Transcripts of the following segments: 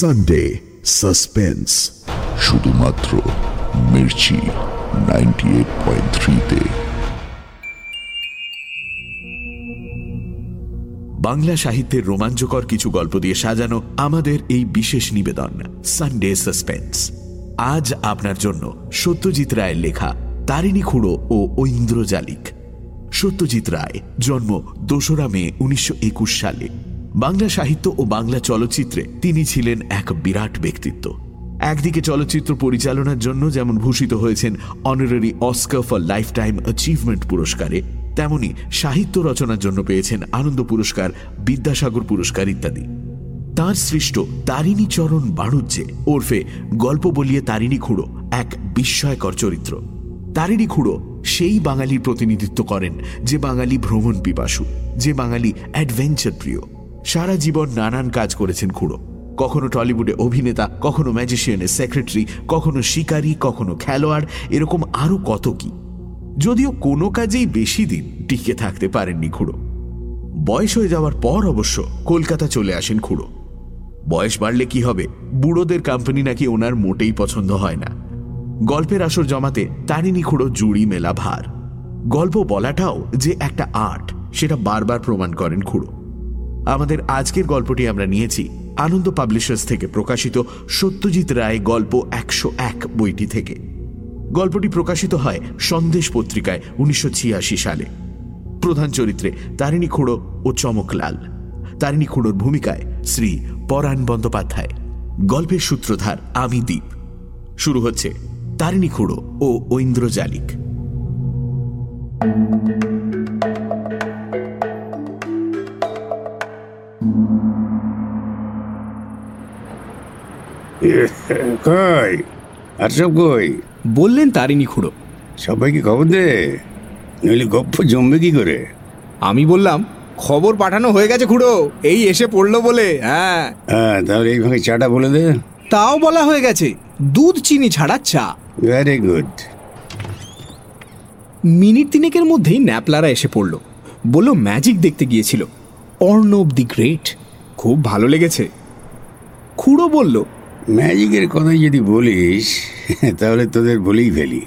Sunday suspense শুধুমাত্র Mirchi ninety eight point থ্রিতে বাংলা সাহিত্যের রোমাঞ্চকর কিছু গল্প দিয়ে সাজানো আমাদের এই বিশেষ নিবেদন সানডে সাসপেন্স আজ আপনার জন্য সত্যজিৎ রায়ের লেখা তারিণী খুঁড়ো ও ঐন্দ্রজালিক। সত্যজিৎ রায় জন্ম দোসরা মে উনিশশো একুশ সালে। বাংলা সাহিত্য ও বাংলা চলচ্চিত্রে তিনি ছিলেন এক বিরাট ব্যক্তিত্ব। একদিকে চলচ্চিত্র পরিচালনার জন্য যেমন ভূষিত হয়েছেন honorary Oscar for lifetime achievement পুরস্কারে, তেমনি সাহিত্য রচনার জন্য পেয়েছেন আনন্দ পুরস্কার, বিদ্যাসাগর পুরস্কার ইত্যাদি। তার সৃষ্ট তারিণী চরণ বাণুজ্যে ওরফে গল্প বলিয়ে তারিণী খুঁড়ো এক বিস্ময়কর চরিত্র। তারিণী খুঁড়ো সেই বাঙালির প্রতিনিধিত্ব করেন, যে বাঙালি ভ্রমণ পিপাসু, যে বাঙালি অ্যাডভেঞ্চার প্রিয় সারা জীবন নানান কাজ করেছেন খুঁড়ো। কখনো টলিউডে অভিনেতা, কখনো ম্যাজিশিয়ানের সেক্রেটারি কখনো শিকারী, কখনো খেলোয়াড়, এরকম আরও কত কি। যদিও কোনো কাজেই বেশি দিন টিকে থাকতে পারেননি খুঁড়ো। বয়স হয়ে যাওয়ার পর অবশ্য কলকাতা চলে আসেন খুঁড়ো। বয়স বাড়লে কি হবে? বুড়োদের কোম্পানি নাকি ওনার মোটেই পছন্দ হয় না। গল্পের আসর জমাতে তারিণী খুঁড়ো জুড়ি মেলা ভার। গল্প বলাটাও যে একটা আর্ট, সেটা বারবার প্রমাণ করেন খুঁড়ো। আমাদের আজকের গল্পটি আমরা নিয়েছি। আনন্দ পাবলিশার্স থেকে প্রকাশিত সত্যজিৎ রায় গল্প একশো এক বইটি থেকে। গল্পটি প্রকাশিত হয় সন্দেশ পত্রিকায় উনিশশো ছিয়াশি সালে। প্রধান চরিত্রে তারিণী খুঁড়ো ও চমকলাল। তারিণী খুঁড়োর ভূমিকায় শ্রী পরাণ বন্দ্যোপাধ্যায়। গল্পের সূত্রধার আমি দ্বীপ শুরু হচ্ছে তারিণী খুঁড়ো ও ঐন্দ্রজালিক। কই? আর সব কই? বললেন তারিণী খুঁড়ো। সবাইকে খবর দে। নইলে গপ্প জমবে কি করে? আমি বললাম খবর পাঠানো হয়ে গেছে খুঁড়ো এই এসে পড়ল বলে হ্যাঁ। হ্যাঁ তাহলে এই ভাগে চাটা বলে দে। তাও বলা হয়ে গেছে দুধ চিনি ছাড়া চা। ভেরি গুড মিনিট তিনেকের মধ্যেই ন্যাপলারা এসে পড়ল। বলল ম্যাজিক দেখতে গিয়েছিল। অর্ণব দি গ্রেট খুব ভালো লেগেছে। খুড়ো বলল ম্যাজিকের কথাই যদি বলিস তাহলে তোদের বলেই ফেলি।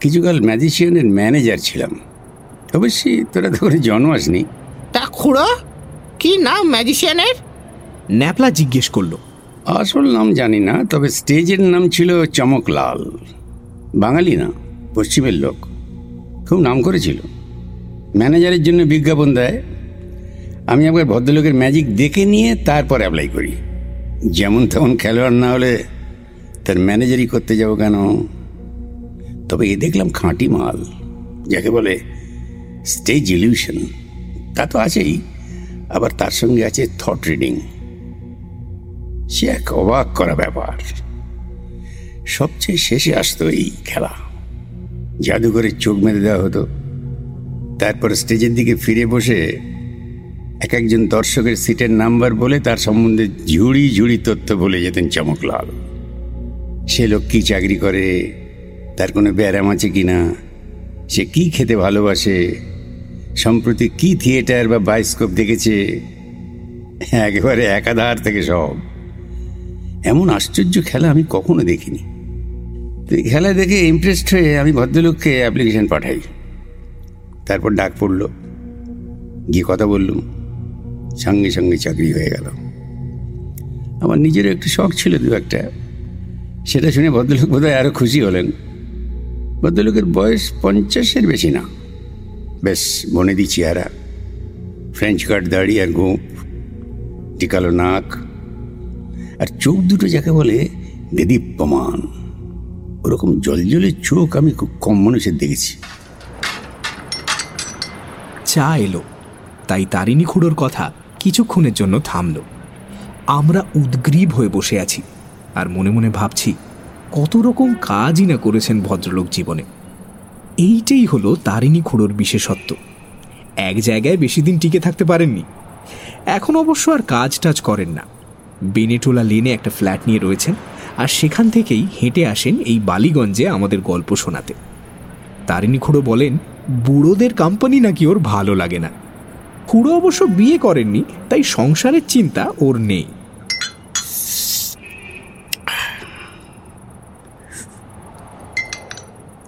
কিছুকাল ম্যাজিশিয়ানের ম্যানেজার ছিলাম। অবশ্যই তোরা তো করে জন্মাসনি তা খুড়ো কি নাম ম্যাজিশিয়ানের? ন্যাপলা জিজ্ঞেস করল। আসল নাম জানি না তবে স্টেজের নাম ছিল চমকলাল। বাঙালি না পশ্চিমের লোক। খুব নাম করেছিল। ম্যানেজারের জন্য বিজ্ঞাপন দেয়। আমি একবার ভদ্রলোকের ম্যাজিক দেখে নিয়ে তারপর অ্যাপ্লাই করি। যেমন তেমন খেলোয়াড় না হলে তার ম্যানেজারই করতে যাব কেন? তবে এ দেখলাম খাঁটি মাল, যাকে বলে স্টেজ ইলিউশন তা তো আছেই, আবার তার সঙ্গে আছে থট রিডিং সে এক অবাক করা ব্যাপার। সবচেয়ে শেষে আসতো এই খেলা। জাদুঘরে চোখ মেরে দেওয়া হতো। তারপর স্টেজের দিকে ফিরে বসে এক একজন দর্শকের সিটের নাম্বার বলে তার সম্বন্ধে ঝুড়ি ঝুড়ি তথ্য বলে যেতেন চমকলাল। সে লোক কী চাকরি করে? তার কোনো ব্যারাম আছে কি না? সে কি খেতে ভালোবাসে? সম্প্রতি কি থিয়েটার বা বায়োস্কোপ দেখেছে? একেবারে একাধার থেকে সব। এমন আশ্চর্য খেলা আমি কখনো দেখিনি। তো এই খেলা দেখে ইমপ্রেসড হয়ে আমি ভদ্রলোককে অ্যাপ্লিকেশন পাঠাই। তারপর ডাক পড়ল। গিয়ে কথা বললুম। সঙ্গে সঙ্গে চাকরি হয়ে গেল। আমার নিজেরও একটু শখ ছিল দু একটা। সেটা শুনে ভদ্রলোক বোধহয় আরও খুশি হলেন। ভদ্রলোকের বয়স পঞ্চাশের বেশি না। বেশ, বনেদি চেহারা। ফ্রেঞ্চ কাট দাড়ি আর গোঁপ টিকালো নাক। আর চোখ দুটো যাকে বলে দেদীপ্যমান ওরকম জলজলে চোখ আমি খুব কম মানুষের দেখেছি। চা এলো। তাই তারিণী খুঁড়োর কথা কিছুক্ষণের জন্য থামল। আমরা উদ্গ্রীব হয়ে বসে আছি আর মনে মনে ভাবছি, কত রকম কাজই না করেছেন ভদ্রলোক জীবনে। এইটাই হলো তারিণী খুড়োর বিশেষত্ব। এক জায়গায় বেশি দিন টিকে থাকতে পারেননি। এখন অবশ্য আর কাজ টাজ করেন না। বেনেটোলা লেনে একটা ফ্ল্যাট নিয়ে রয়েছেন আর সেখান থেকেই হেঁটে আসেন এই বালিগঞ্জে আমাদের গল্প শোনাতে। তারিণী খুড়ো বলেন, বুড়োদের কোম্পানি নাকি ওর ভালো লাগে না। খুড়ো অবশ্য বিয়ে করেননি, তাই সংসারের চিন্তা ওর নেই।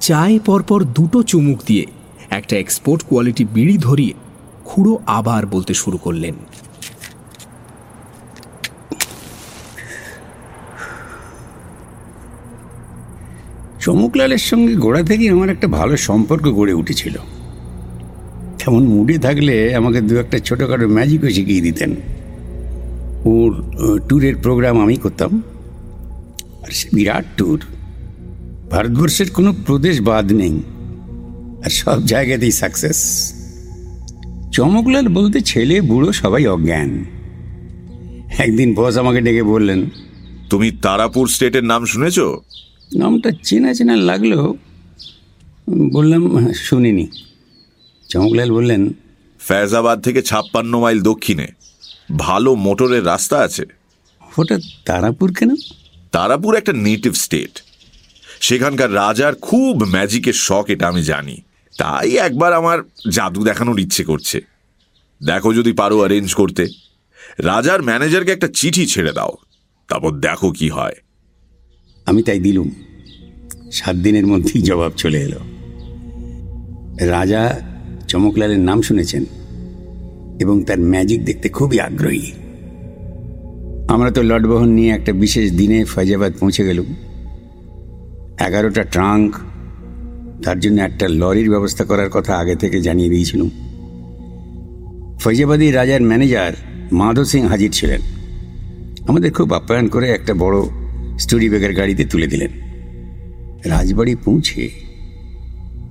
চায় পরপর দুটো চুমুক দিয়ে একটা এক্সপোর্ট কোয়ালিটি বিড়ি ধরিয়ে খুড়ো আবার বলতে শুরু করলেন। চমুকলালের সঙ্গে গোড়া থেকে আমার একটা ভালো সম্পর্ক গড়ে উঠেছিল। তেমন মুডে থাকলে আমাকে দু একটা ছোটোখাটো ম্যাজিকও শিখিয়ে দিতেন। ওর ট্যুরের প্রোগ্রাম আমি করতাম। আর সে বিরাট ট্যুর। ভারতবর্ষের কোনো প্রদেশ বাদ নেই। আর সব জায়গাতেই সাকসেস। চমকলাল বলতে ছেলে বুড়ো সবাই অজ্ঞান। একদিন বস আমাকে ডেকে বললেন তুমি তারাপুর স্টেটের নাম শুনেছো? নামটা চেনা চেনা লাগল বললাম শুনিনি। চমকলাল বললেন ফ্যাজাবাদ থেকে ছাপ্পান্ন মাইল দক্ষিণে ভালো মোটরের রাস্তা আছে। হঠাৎ তারাপুর কেন? তারাপুর একটা নেটিভ স্টেট সেখানকার রাজার খুব ম্যাজিকের শখ এটা আমি জানি। তাই একবার আমার জাদু দেখানোর ইচ্ছে করছে। দেখো যদি পারো অ্যারেঞ্জ করতে। রাজার ম্যানেজারকে একটা চিঠি ছেড়ে দাও। তারপর দেখো কি হয়। আমি তাই দিলুম। সাত দিনের মধ্যেই জবাব চলে এলো। রাজা চমকলালের নাম শুনেছেন এবং তার ম্যাজিক দেখতে খুবই আগ্রহী। আমরা তো লটবহন নিয়ে একটা বিশেষ দিনে ফৈজাবাদ পৌঁছে গেলুম। এগারোটা ট্রাঙ্ক, তার জন্য একটা লরির ব্যবস্থা করার কথা আগে থেকে জানিয়ে দিয়েছিলাম। ফৈজাবাদী রাজার ম্যানেজার মাধব সিং হাজির ছিলেন। আমাদের খুব আপ্যায়ন করে একটা বড় স্টুডি ব্যাগের গাড়িতে তুলে দিলেন। রাজবাড়ি পৌঁছে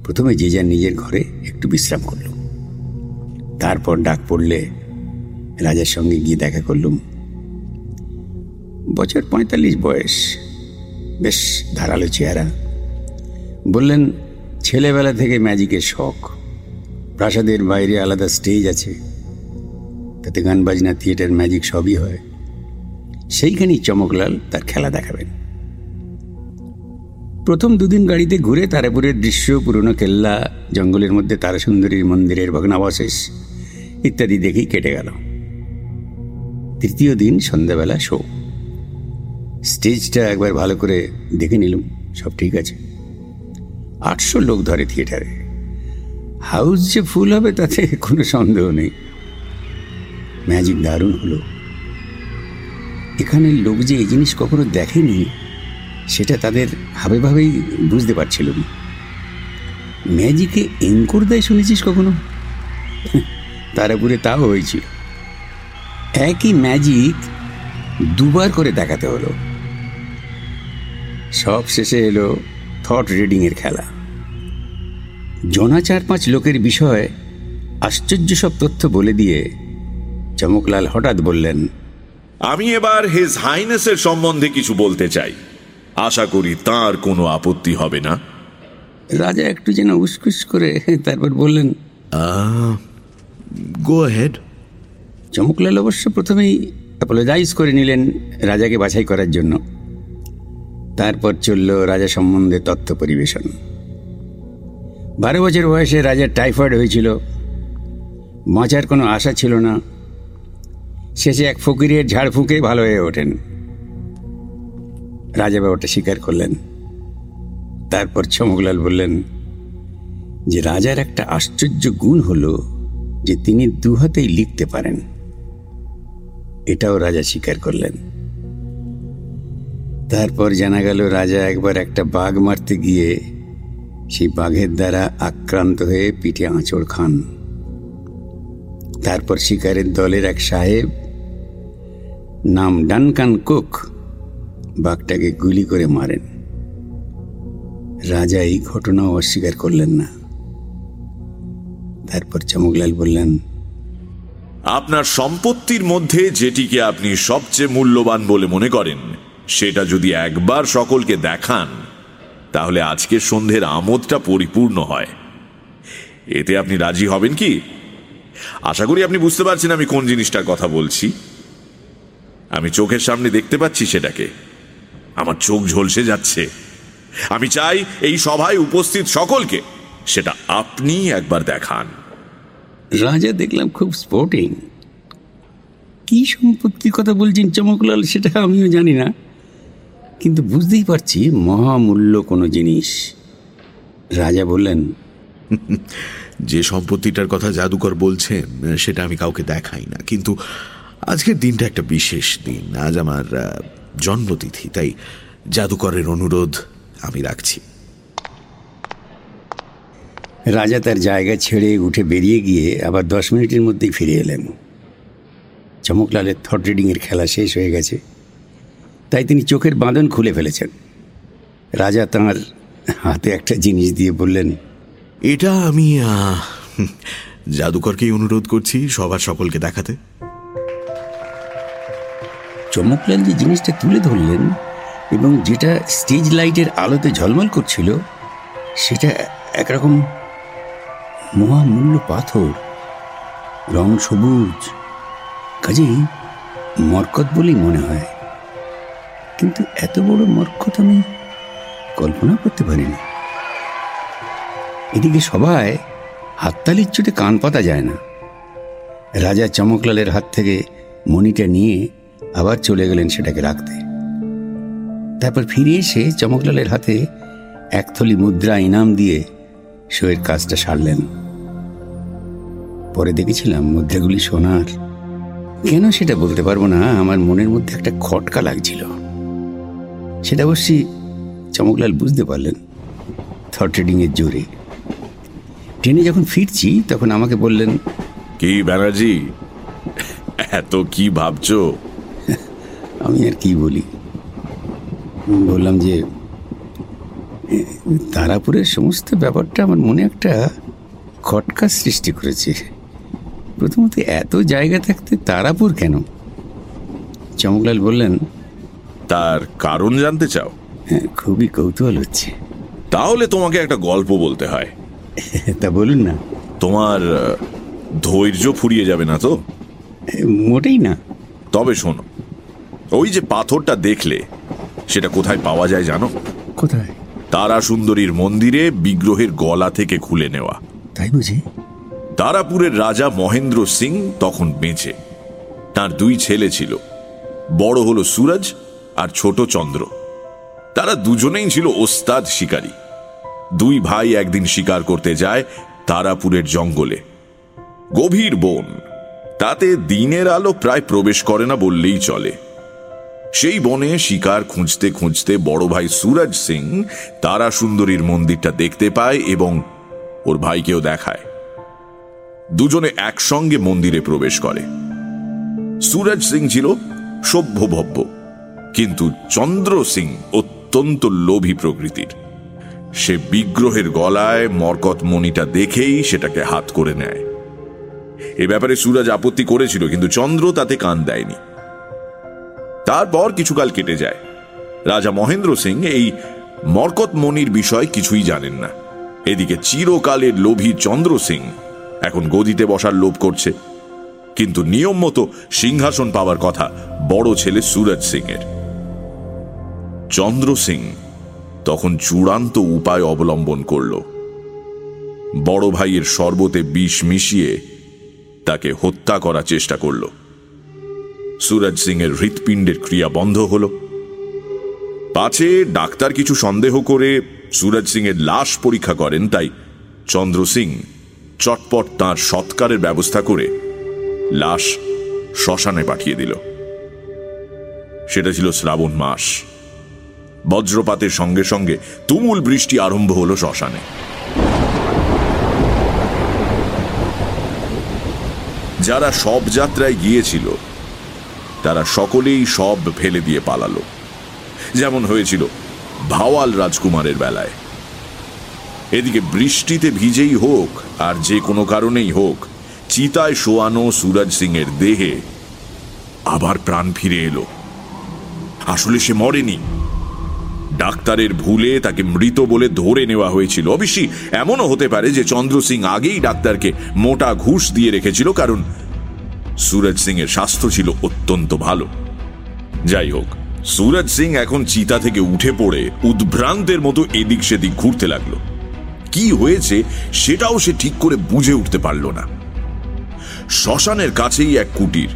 প্রথমে যে যার নিজের ঘরে একটু বিশ্রাম করলুম তারপর ডাক পড়লে রাজার সঙ্গে গিয়ে দেখা করলুম, বছর পঁয়তাল্লিশ বয়স, বেশ ধারালো চেহারা। বললেন, ছেলেবেলা থেকে ম্যাজিকের শখ, প্রাসাদের বাইরে আলাদা স্টেজ আছে, তাতে গান বাজনা, থিয়েটার ম্যাজিক সবই হয়। সেইখানেই চমকলাল তার খেলা দেখাবেন। প্রথম দুদিন গাড়িতে ঘুরে তারাপুরের দৃশ্য, পুরনো কেল্লা, জঙ্গলের মধ্যে তারাসুন্দরীর মন্দিরের ভগ্নাবশেষ ইত্যাদি দেখেই কেটে গেল। তৃতীয় দিন সন্ধ্যাবেলা শো। স্টেজটা একবার ভালো করে দেখে নিলুম, সব ঠিক আছে। আটশো লোক ধরে থিয়েটারে। হাউস যে ফুল হবে তাতে কোনো সন্দেহ নেই। ম্যাজিক দারুণ হলো। এখানের লোক যে এই জিনিস কখনো দেখেনি সেটা তাদের ভাবে ভাবেই বুঝতে না। ম্যাজিকে এঙ্কর দেয় শুনেছিস কখনো? তারাপুরে তাও হয়েছিল। একই ম্যাজিক দুবার করে দেখাতে হলো। সব শেষে এলো থট রিডিংয়ের খেলা। জনা চার পাঁচ লোকের বিষয়ে আশ্চর্য সব তথ্য বলে দিয়ে চমকলাল হঠাৎ বললেন, আমি এবার হিজ হাইনেসের সম্বন্ধে কিছু বলতে চাই। আশা করি তার কোনো আপত্তি হবে না। রাজা একটু যেন উসকুস করে তারপর বললেন গো হেড চমকলাল অবশ্য প্রথমেই অ্যাপোলোজাইজ করে নিলেন রাজাকে বাছাই করার জন্য। তারপর চলল রাজা সম্বন্ধে তথ্য পরিবেশন। বারো বছর বয়সে রাজার টাইফয়েড হয়েছিল। বাঁচার কোনো আশা ছিল না। শেষে এক ফকিরের ঝাড়ফুঁকে ভালো হয়ে ওঠেন। রাজা ব্যাপারটা স্বীকার করলেন। তারপর চমকলাল বললেন, যে রাজার একটা আশ্চর্য গুণ হলো যে তিনি দুহাতেই লিখতে পারেন। এটাও রাজা স্বীকার করলেন। তারপর জানা গেল, রাজা একবার একটা বাঘ মারতে গিয়ে সেই বাঘের দ্বারা আক্রান্ত হয়ে পিঠে আঁচড় খান। তারপর শিকারের দলের এক সাহেব নাম ডানকান কুক বাঘটাকে গুলি করে মারেন। রাজা এই ঘটনাও অস্বীকার করলেন না। তারপর চমকলাল বললেন, আপনার সম্পত্তির মধ্যে যেটিকে আপনি সবচেয়ে মূল্যবান বলে মনে করেন, সেটা যদি একবার সকলকে দেখান, তাহলে আজকে সন্ধ্যের আমোদটা পরিপূর্ণ হয়। এতে আপনি রাজি হবেন কি? আশা করি আপনি বুঝতে পারছেন আমি কোন জিনিসটার কথা বলছি। আমি চোখের সামনে দেখতে পাচ্ছি সেটাকে। আমার চোখ ঝলসে যাচ্ছে। আমি চাই এই সভায় উপস্থিত সকলকে সেটা আপনি একবার দেখান। রাজা দেখলাম খুব স্পোর্টিং কি সম্পত্তির কথা বলছেন চমকলাল সেটা আমিও জানি না। কিন্তু বুঝতেই পারছি মহামূল্য কোনো জিনিস। রাজা বললেন যে সম্পত্তিটার কথা জাদুকর বলছেন সেটা আমি কাউকে দেখাই না। কিন্তু আজকের দিনটা একটা বিশেষ দিন। আজ আমার জন্মতিথি তাই জাদুকরের অনুরোধ আমি রাখছি। রাজা তার জায়গা ছেড়ে উঠে বেরিয়ে গিয়ে আবার দশ মিনিটের মধ্যেই ফিরে এলেন। চমকলালের থট রিডিংয়ের খেলা শেষ হয়ে গেছে। তাই তিনি চোখের বাঁধন খুলে ফেলেছেন। রাজা তাঁর হাতে একটা জিনিস দিয়ে বললেন এটা আমি জাদুকরকেই অনুরোধ করছি সবার সকলকে দেখাতে। চমকলাল যে জিনিসটা তুলে ধরলেন এবং যেটা স্টেজ লাইটের আলোতে ঝলমল করছিল, সেটা একরকম মহামূল্য পাথর, রং সবুজ, কাজেই মরকত বলেই মনে হয়। কিন্তু এত বড় মরকত আমি কল্পনা করতে পারিনি। এদিকে সবাই হাততালির চোটে কান পাতা যায় না। রাজা চমকলালের হাত থেকে মণিটা নিয়ে আবার চলে গেলেন সেটাকে রাখতে। তারপর ফিরে এসে চমকলালের হাতে একথলি মুদ্রা, ইনাম দিয়ে শোয়ের কাজটা সারলেন। পরে দেখেছিলাম মুদ্রাগুলি সোনার। কেন সেটা বলতে পারব না, আমার মনের মধ্যে একটা খটকা লাগছিল। সেটা অবশ্যই চমকলাল বুঝতে পারলেন থট রিডিংয়ের জোরে। ট্রেনে যখন ফিরছি, তখন আমাকে বললেন, কি ব্যানার্জি? এত কি ভাবছ? আমি আর কি বলি? বললাম যে তারাপুরের সমস্ত ব্যাপারটা আমার মনে একটা খটকা সৃষ্টি করেছে। প্রথমত এত জায়গা থাকতে তারাপুর কেন? চমকলাল বললেন তার কারণ জানতে চাও? "হ্যাঁ, খুবই কৌতূহল হচ্ছে। তাহলে তোমাকে একটা গল্প বলতে হয়। তা বলুন না। তোমার ধৈর্য ফুরিয়ে যাবে না তো? মোটেই না। তবে শোনো ওই যে পাথরটা দেখলে সেটা কোথায় পাওয়া যায় জানো? কোথায়? তারা সুন্দরীর মন্দিরে বিগ্রহের গলা থেকে খুলে নেওয়া। তাই বুঝি? তারাপুরের রাজা মহেন্দ্র সিং তখন বেঁচে। তার দুই ছেলে ছিল। বড় হলো সুরজ আর ছোট চন্দ্র। তারা দুজনেই ছিল ওস্তাদ শিকারী। দুই ভাই একদিন শিকার করতে যায় তারাপুরের জঙ্গলে। গভীর বন। তাতে দিনের আলো প্রায় প্রবেশ করে না বললেই চলে। সেই বনে শিকার খুঁজতে খুঁজতে বড় ভাই সুরজ সিং তারা সুন্দরীর মন্দিরটা দেখতে পায় এবং ওর ভাইকেও দেখায়। দুজনে একসঙ্গে মন্দিরে প্রবেশ করে। সুরজ সিং ছিল সভ্যভব্য, কিন্তু চন্দ্র সিং অত্যন্ত লোভী প্রকৃতির। সে বিগ্রহের গলায় মরকত মণিটা দেখেই সেটাকে হাত করে নেয়। এ ব্যাপারে সুরজ আপত্তি করেছিল, কিন্তু চন্দ্র তাতে কান দেয়নি। তারপর কিছুকাল কেটে যায়। রাজা মহেন্দ্র সিং এই মরকত মণির বিষয় কিছুই জানেন না। এদিকে চিরকালের লোভী চন্দ্র সিং এখন গদিতে বসার লোভ করছে। কিন্তু নিয়ম মতো সিংহাসন পাওয়ার কথা বড় ছেলে সুরজ সিং এর চন্দ্র সিং তখন চূড়ান্ত উপায় অবলম্বন করল। বড় ভাইয়ের শরবতে বিষ মিশিয়ে তাকে হত্যা করার চেষ্টা করল। সুরজ সিং এর হৃৎপিণ্ডের ক্রিয়া বন্ধ হল। পাছে ডাক্তার কিছু সন্দেহ করে সুরজ সিং এর লাশ পরীক্ষা করেন, তাই চন্দ্র সিং চটপট তাঁর সৎকারের ব্যবস্থা করে লাশ শ্মশানে পাঠিয়ে দিল। সেটা ছিল শ্রাবণ মাস। বজ্রপাতের সঙ্গে সঙ্গে তুমুল বৃষ্টি আরম্ভ হলো শ্মশানে। যারা সব যাত্রায় গিয়েছিল তারা সকলেই সব ফেলে দিয়ে পালালো। যেমন হয়েছিল ভাওয়াল রাজকুমারের বেলায়। এদিকে বৃষ্টিতে ভিজেই হোক, আর যে কোনো কারণেই হোক, চিতায় শোয়ানো সুরজ সিং এর দেহে আবার প্রাণ ফিরে এলো। আসলে সে মরেনি। ডাক্তারের ভুলে তাকে মৃত বলে ধরে নেওয়া হয়েছিল। অবশ্যই এমনও হতে পারে যে চন্দ্র সিং আগেই ডাক্তারকে মোটা ঘুষ দিয়ে রেখেছিল, কারণ সুরজ সিং এর স্বাস্থ্য ছিল অত্যন্ত ভালো। যাই হোক, সুরজ সিং এখন চিতা থেকে উঠে পড়ে উদ্ভ্রান্তের মতো এদিক সেদিক ঘুরতে লাগল। কি হয়েছে সেটাও সে ঠিক করে বুঝে উঠতে পারল না। শ্মশানের কাছেই এক কুটির।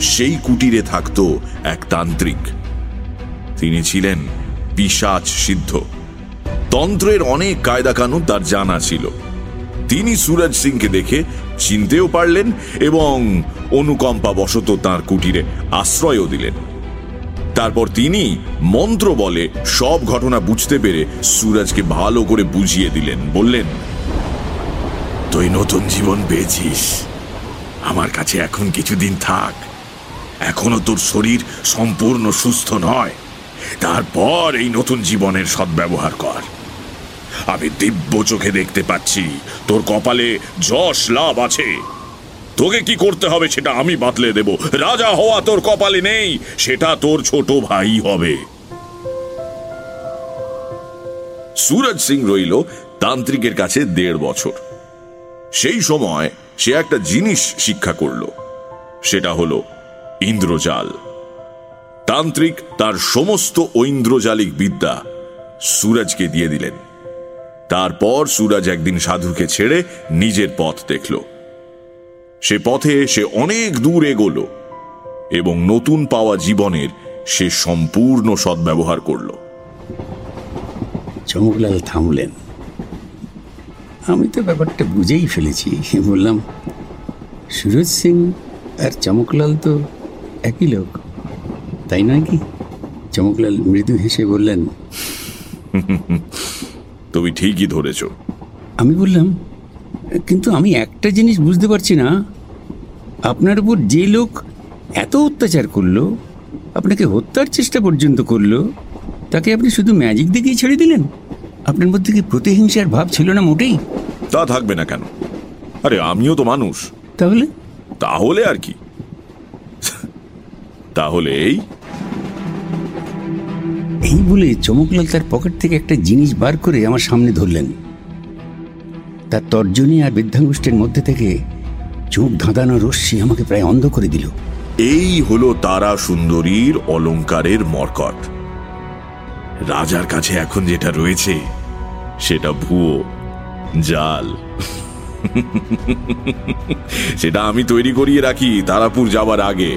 সেই কুটিরে থাকত এক তান্ত্রিক। তিনি ছিলেন পিসাচ সিদ্ধ। তন্ত্রের অনেক কায়দা কানুন তার জানা ছিল। তিনি সুরজ সিংকে দেখে চিনতেও পারলেন এবং অনুকম্পা বশত তার কুটিরে আশ্রয়ও দিলেন। তারপর তিনি মন্ত্র বলে সব ঘটনা বুঝতে পেরে সুরজকে ভালো করে বুঝিয়ে দিলেন, বললেন, তুই নতুন জীবন পেয়েছিস। আমার কাছে এখন কিছুদিন থাক। এখনও তোর শরীর সম্পূর্ণ সুস্থ নয়। তারপর এই নতুন জীবনের সদ্ব্যবহার কর। আমি দিব্য চোখে দেখতে পাচ্ছি। তোর কপালে যশ লাভ আছে। তোকে কি করতে হবে সেটা আমি বাতলে দেব। রাজা হওয়া তোর কপালে নেই, সেটা তোর ছোট ভাই হবে। সুরজ সিং রইল তান্ত্রিকের কাছে দেড় বছর। সেই সময় সে একটা জিনিস শিক্ষা করল। সেটা হলো ইন্দ্রজাল। তান্ত্রিক তার সমস্ত ঐন্দ্রজালিক বিদ্যা সুরজকে দিয়ে দিলেন। তারপর সুরজ একদিন সাধুকে ছেড়ে নিজের পথ দেখল। সে পথে সে অনেক দূর এগোল এবং নতুন পাওয়া জীবনের সে সম্পূর্ণ সদ্ব্যবহার করল। চমকলাল থামলেন। আমি তো ব্যাপারটা বুঝেই ফেলেছি। বললাম, সুরজ সিং আর চমকলাল তো একই লোক, তাই নয় কি? চমকলাল মৃদু হেসে বললেন তুমি ঠিকই ধরেছ। আমি বললাম কিন্তু আমি একটা জিনিস বুঝতে পারছি না। আপনার উপর যে লোক এত অত্যাচার করল আপনাকে হত্যার চেষ্টা পর্যন্ত করল তাকে আপনি শুধু ম্যাজিক দেখেই ছেড়ে দিলেন? আপনার মধ্যে কি প্রতিহিংসার ভাব ছিল না মোটেই? তা থাকবে না কেন? আরে আমিও তো মানুষ। তাহলে? তাহলে আর কি? তাহলে এই এই বলে চমকলাল তার পকেট থেকে একটা জিনিস বার করে আমার সামনে ধরলেন। তার তর্জনী আর বৃদ্ধাঙ্গুষ্ঠের মধ্যে থেকে চোখ ধাঁধানো রশ্মি আমাকে প্রায় অন্ধ করে দিল। এই হলো তারা সুন্দরীর অলংকারের মরকট। রাজার কাছে এখন যেটা রয়েছে, সেটা ভুয়ো, জাল। সেটা আমি তৈরি করিয়ে রাখি তারাপুর যাবার আগে।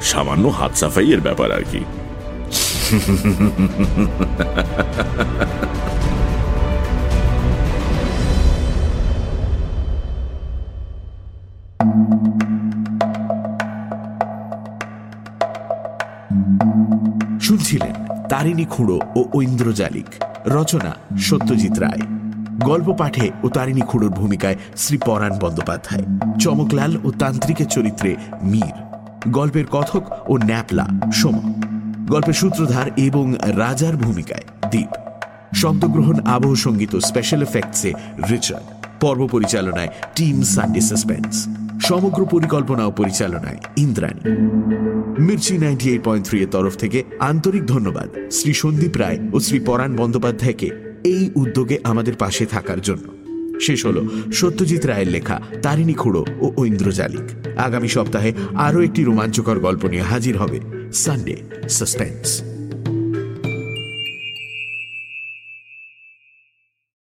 সামান্য হাত সাফাইয়ের ব্যাপার আর কি। শুনছিলেন তারিণী খুঁড়ো ও ঐন্দ্রজালিক রচনা সত্যজিৎ রায়। গল্প পাঠে ও তারিণী খুঁড়োর ভূমিকায় শ্রী পরাণ বন্দ্যোপাধ্যায়। চমকলাল ও তান্ত্রিকের চরিত্রে মীর। গল্পের কথক ও ন্যাপলা সোম। গল্পের সূত্রধার এবং রাজার ভূমিকায় দ্বীপ শব্দগ্রহণ, আবহ সংগীত স্পেশাল এফেক্টসে রিচার্ড। পর্ব পরিচালনায় টিম সানডে সাসপেন্স। সমগ্র পরিকল্পনা ও পরিচালনায় Indrani. Mirchi ninety eight point three এর তরফ থেকে আন্তরিক ধন্যবাদ শ্রী সন্দীপ রায় ও শ্রী পরাণ বন্দ্যোপাধ্যায়কে এই উদ্যোগে আমাদের পাশে থাকার জন্য। শেষ হল সত্যজিৎ রায়ের লেখা তারিণী খুঁড়ো ও ঐন্দ্রজালিক। আগামী সপ্তাহে আরও একটি রোমাঞ্চকর গল্প নিয়ে হাজির হবে সানডে সাসপেন্স